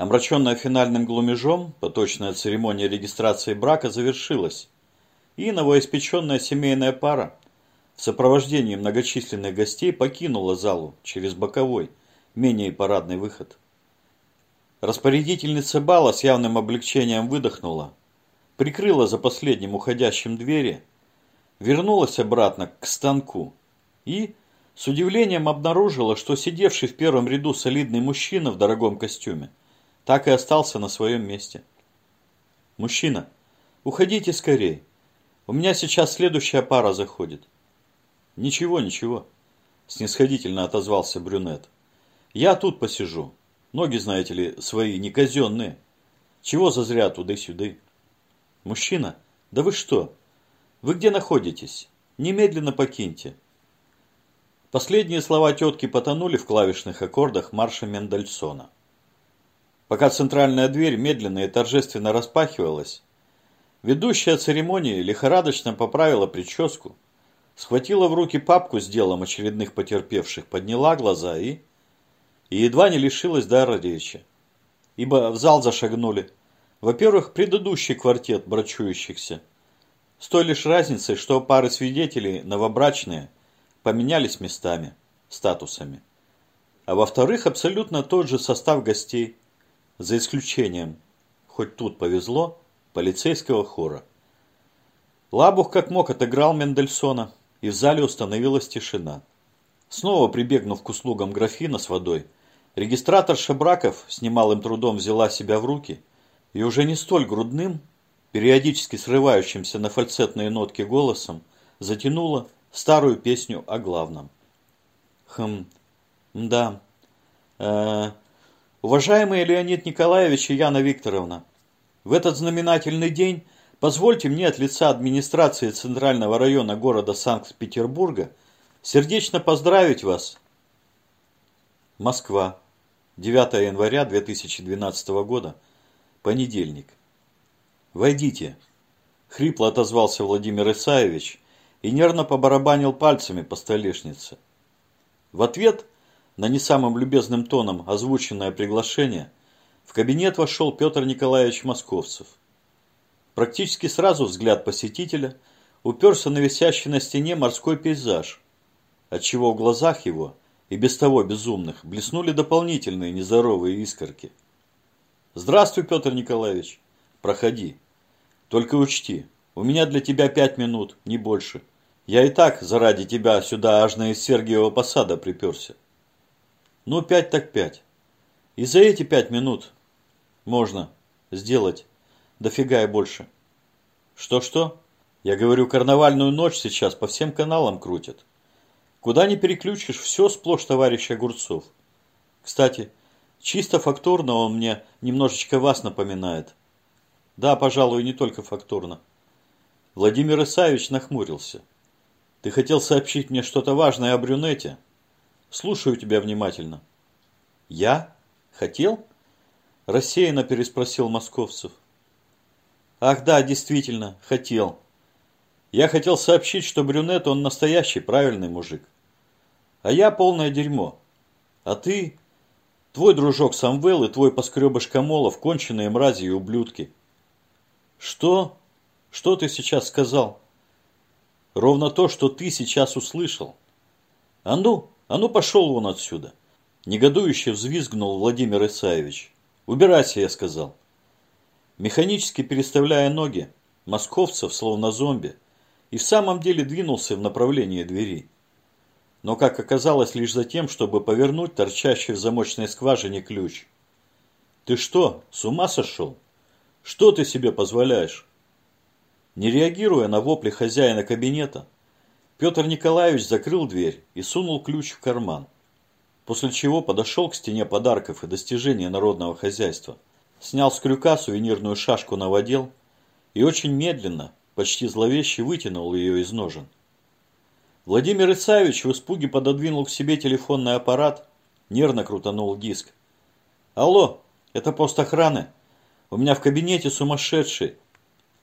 Омраченная финальным глумежом, поточная церемония регистрации брака завершилась, и новоиспеченная семейная пара в сопровождении многочисленных гостей покинула залу через боковой, менее парадный выход. Распорядительница бала с явным облегчением выдохнула, прикрыла за последним уходящим двери, вернулась обратно к станку и, с удивлением обнаружила, что сидевший в первом ряду солидный мужчина в дорогом костюме так и остался на своем месте. «Мужчина, уходите скорее. У меня сейчас следующая пара заходит». «Ничего, ничего», – снисходительно отозвался брюнет. «Я тут посижу. Ноги, знаете ли, свои, не казенные. Чего зазря туды-сюды?» «Мужчина, да вы что? Вы где находитесь? Немедленно покиньте». Последние слова тетки потонули в клавишных аккордах марша Мендельсона. Пока центральная дверь медленно и торжественно распахивалась, ведущая церемонии лихорадочно поправила прическу, схватила в руки папку с делом очередных потерпевших, подняла глаза и... и едва не лишилась дара речи. Ибо в зал зашагнули, во-первых, предыдущий квартет брачующихся, с той лишь разницей, что пары свидетелей новобрачные – поменялись местами, статусами. А во-вторых, абсолютно тот же состав гостей, за исключением, хоть тут повезло, полицейского хора. Лабух как мог отыграл Мендельсона, и в зале установилась тишина. Снова прибегнув к услугам графина с водой, регистратор Шабраков с немалым трудом взяла себя в руки и уже не столь грудным, периодически срывающимся на фальцетные нотки голосом, затянула старую песню о главном. Хм, да. Э, уважаемый Леонид Николаевич и Яна Викторовна, в этот знаменательный день позвольте мне от лица администрации Центрального района города Санкт-Петербурга сердечно поздравить вас. Москва. 9 января 2012 года. Понедельник. Войдите. Хрипло отозвался Владимир Исаевич и нервно побарабанил пальцами по столешнице. В ответ на не самым любезным тоном озвученное приглашение в кабинет вошел Петр Николаевич Московцев. Практически сразу взгляд посетителя уперся на висящий на стене морской пейзаж, отчего в глазах его, и без того безумных, блеснули дополнительные нездоровые искорки. «Здравствуй, Петр Николаевич. Проходи. Только учти, у меня для тебя пять минут, не больше. Я и так заради тебя сюда аж на из Сергиева посада приперся. Ну, пять так пять. И за эти пять минут можно сделать дофига и больше. Что-что? Я говорю, карнавальную ночь сейчас по всем каналам крутят. Куда не переключишь, все сплошь товарищ Огурцов. Кстати, чисто фактурно он мне немножечко вас напоминает. Да, пожалуй, не только фактурно. Владимир Исаевич нахмурился. Ты хотел сообщить мне что-то важное о брюнете? Слушаю тебя внимательно. Я? Хотел? Рассеянно переспросил Московцев. Ах да, действительно, хотел. Я хотел сообщить, что брюнет, он настоящий, правильный мужик. А я полное дерьмо. А ты, твой дружок Самвел и твой поскребыш Камолов, конченые мрази и ублюдки. Что? Что ты сейчас сказал? Ровно то, что ты сейчас услышал. А ну, а ну пошел вон отсюда. Негодующе взвизгнул Владимир Исаевич. Убирайся, я сказал. Механически переставляя ноги, Московцев, словно зомби, и в самом деле двинулся в направлении двери. Но, как оказалось, лишь за тем, чтобы повернуть торчащий в замочной скважине ключ. «Ты что, с ума сошел? Что ты себе позволяешь?» Не реагируя на вопли хозяина кабинета, Петр Николаевич закрыл дверь и сунул ключ в карман. После чего подошел к стене подарков и достижений народного хозяйства, снял с крюка сувенирную шашку новодел и очень медленно, почти зловеще вытянул ее из ножен. Владимир Исаевич в испуге пододвинул к себе телефонный аппарат, нервно крутанул диск. «Алло, это пост охраны. У меня в кабинете сумасшедший.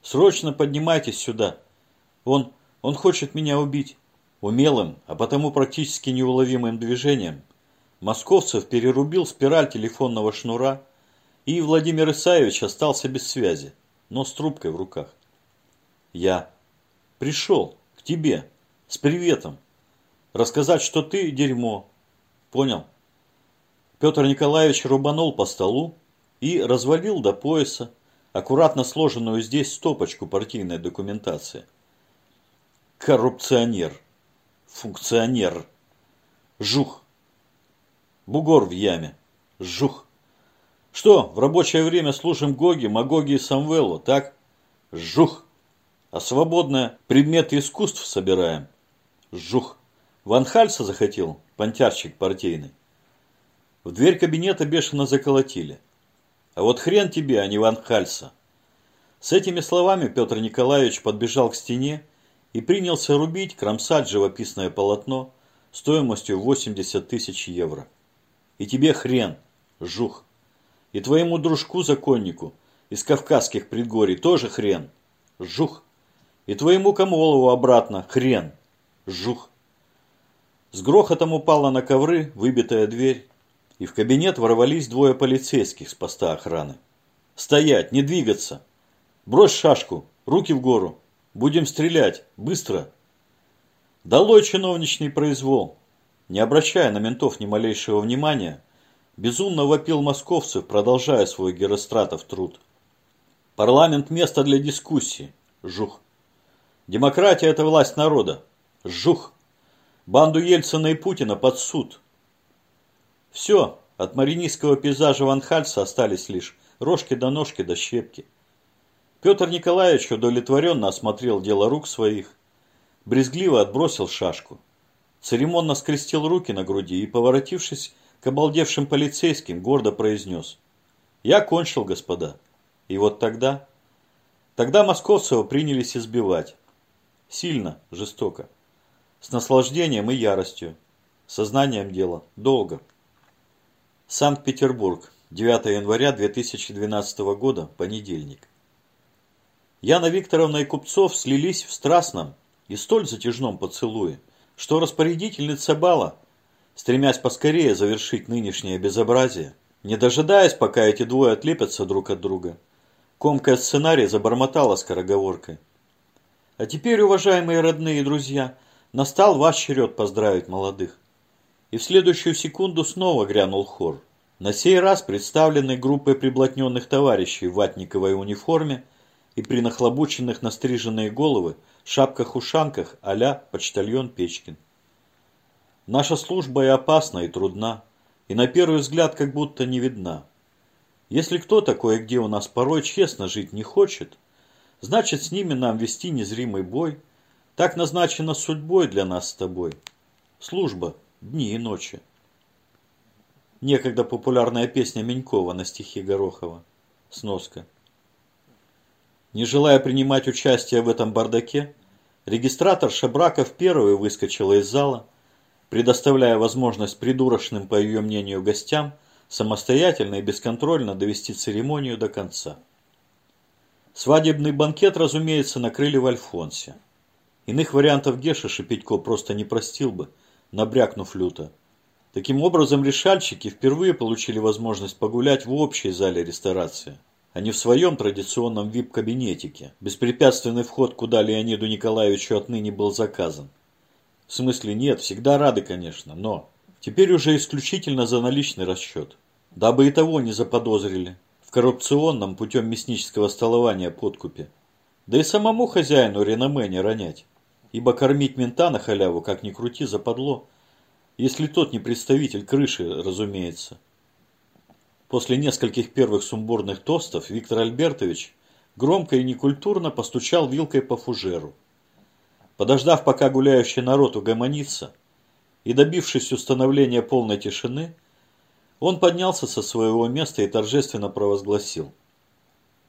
Срочно поднимайтесь сюда. Он, он хочет меня убить. Умелым, а потому практически неуловимым движением Московцев перерубил спираль телефонного шнура И Владимир Исаевич остался без связи, но с трубкой в руках. Я пришел к тебе с приветом. Рассказать, что ты дерьмо. Понял? Петр Николаевич рубанул по столу и развалил до пояса аккуратно сложенную здесь стопочку партийной документации. Коррупционер. Функционер. Жух. Бугор в яме. Жух. Что, в рабочее время служим Гоги, Магоги и Самвелу, так? Жух. А свободное предметы искусств собираем. Жух. Ван Хальса захотел, понтярчик партийный. В дверь кабинета бешено заколотили. А вот хрен тебе, а не Ван Хальса. С этими словами Петр Николаевич подбежал к стене и принялся рубить, кромсать живописное полотно стоимостью 80 тысяч евро. И тебе хрен, жух. И твоему дружку-законнику из Кавказских предгорий тоже хрен, жух. И твоему Камолову обратно хрен, жух. С грохотом упала на ковры выбитая дверь, и в кабинет ворвались двое полицейских с поста охраны. «Стоять! Не двигаться! Брось шашку! Руки в гору! Будем стрелять! Быстро!» Долой чиновничный произвол! Не обращая на ментов ни малейшего внимания, безумно вопил московцев, продолжая свой геростратов труд. Парламент – место для дискуссии. Жух. Демократия – это власть народа. Жух. Банду Ельцина и Путина под суд. Все, от маринистского пейзажа Ван Хальса остались лишь рожки до ножки до щепки. Петр Николаевич удовлетворенно осмотрел дело рук своих, брезгливо отбросил шашку, церемонно скрестил руки на груди и, поворотившись к обалдевшим полицейским, гордо произнес «Я кончил, господа». И вот тогда... Тогда Московцева принялись избивать. Сильно, жестоко. С наслаждением и яростью. Сознанием дела. Долго. Санкт-Петербург, 9 января 2012 года, понедельник. Яна Викторовна и Купцов слились в страстном и столь затяжном поцелуе, что распорядительница бала, стремясь поскорее завершить нынешнее безобразие, не дожидаясь, пока эти двое отлепятся друг от друга, комкая сценарий забормотала скороговоркой. А теперь, уважаемые родные друзья, настал ваш черед поздравить молодых. И в следующую секунду снова грянул хор. На сей раз представленный группой приблотненных товарищей в ватниковой униформе и при нахлобученных на стриженные головы шапках-ушанках а-ля почтальон Печкин. Наша служба и опасна, и трудна, и на первый взгляд как будто не видна. Если кто такое где у нас порой честно жить не хочет, значит с ними нам вести незримый бой, так назначено судьбой для нас с тобой. Служба – Дни и ночи. Некогда популярная песня Менькова на стихи Горохова. Сноска. Не желая принимать участие в этом бардаке, регистратор Шабраков первый выскочила из зала, предоставляя возможность придурочным, по ее мнению, гостям самостоятельно и бесконтрольно довести церемонию до конца. Свадебный банкет, разумеется, накрыли в Альфонсе. Иных вариантов Геша Шепетько просто не простил бы – набрякнув люто. Таким образом, решальщики впервые получили возможность погулять в общей зале ресторации, а не в своем традиционном вип-кабинетике, беспрепятственный вход куда Леониду Николаевичу отныне был заказан. В смысле нет, всегда рады, конечно, но теперь уже исключительно за наличный расчет, дабы и того не заподозрили в коррупционном путем мяснического столования подкупе. Да и самому хозяину реноме не ронять. Ибо кормить мента на халяву, как ни крути, западло. Если тот не представитель крыши, разумеется. После нескольких первых сумбурных тостов Виктор Альбертович громко и некультурно постучал вилкой по фужеру. Подождав, пока гуляющий народ угомонится, и добившись установления полной тишины, он поднялся со своего места и торжественно провозгласил.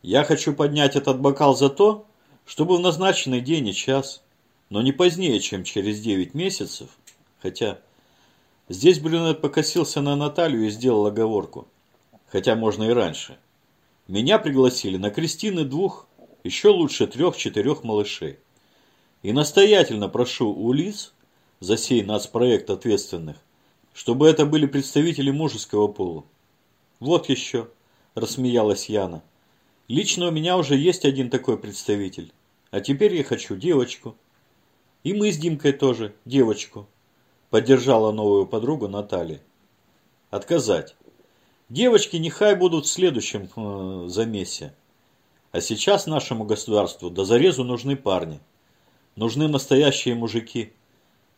«Я хочу поднять этот бокал за то, чтобы в назначенный день и час но не позднее, чем через 9 месяцев, хотя здесь Брюнет покосился на Наталью и сделал оговорку, хотя можно и раньше. Меня пригласили на крестины двух, еще лучше трех-четырех малышей. И настоятельно прошу у лиц, за сей нацпроект ответственных, чтобы это были представители мужеского пола. Вот еще. – рассмеялась Яна. «Лично у меня уже есть один такой представитель. А теперь я хочу девочку». «И мы с Димкой тоже девочку», – поддержала новую подругу Наталья. «Отказать. Девочки нехай будут в следующем э, замесе. А сейчас нашему государству до зарезу нужны парни. Нужны настоящие мужики.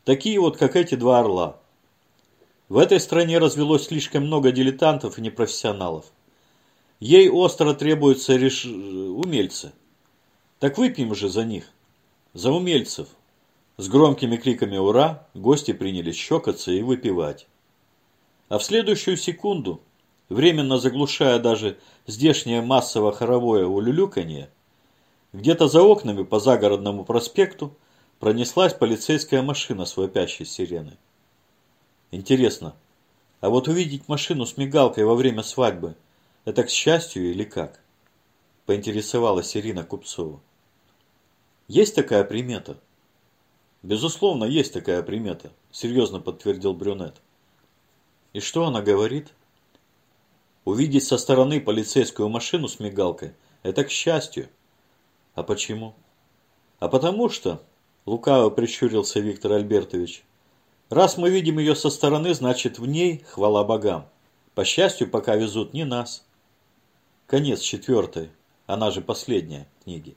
Такие вот, как эти два орла. В этой стране развелось слишком много дилетантов и непрофессионалов. Ей остро требуются реш... умельцы. Так выпьем же за них. За умельцев. С громкими криками «Ура!» гости принялись щекаться и выпивать. А в следующую секунду, временно заглушая даже здешнее массово-хоровое улюлюканье, где-то за окнами по загородному проспекту пронеслась полицейская машина с вопящей сиреной. Интересно, а вот увидеть машину с мигалкой во время свадьбы – это к счастью или как? Поинтересовалась Ирина Купцова. Есть такая примета? Безусловно, есть такая примета, серьезно подтвердил Брюнет. И что она говорит? Увидеть со стороны полицейскую машину с мигалкой – это к счастью. А почему? А потому что, лукаво прищурился Виктор Альбертович, Раз мы видим ее со стороны, значит в ней хвала богам. По счастью, пока везут не нас. Конец четвертой, она же последняя книги.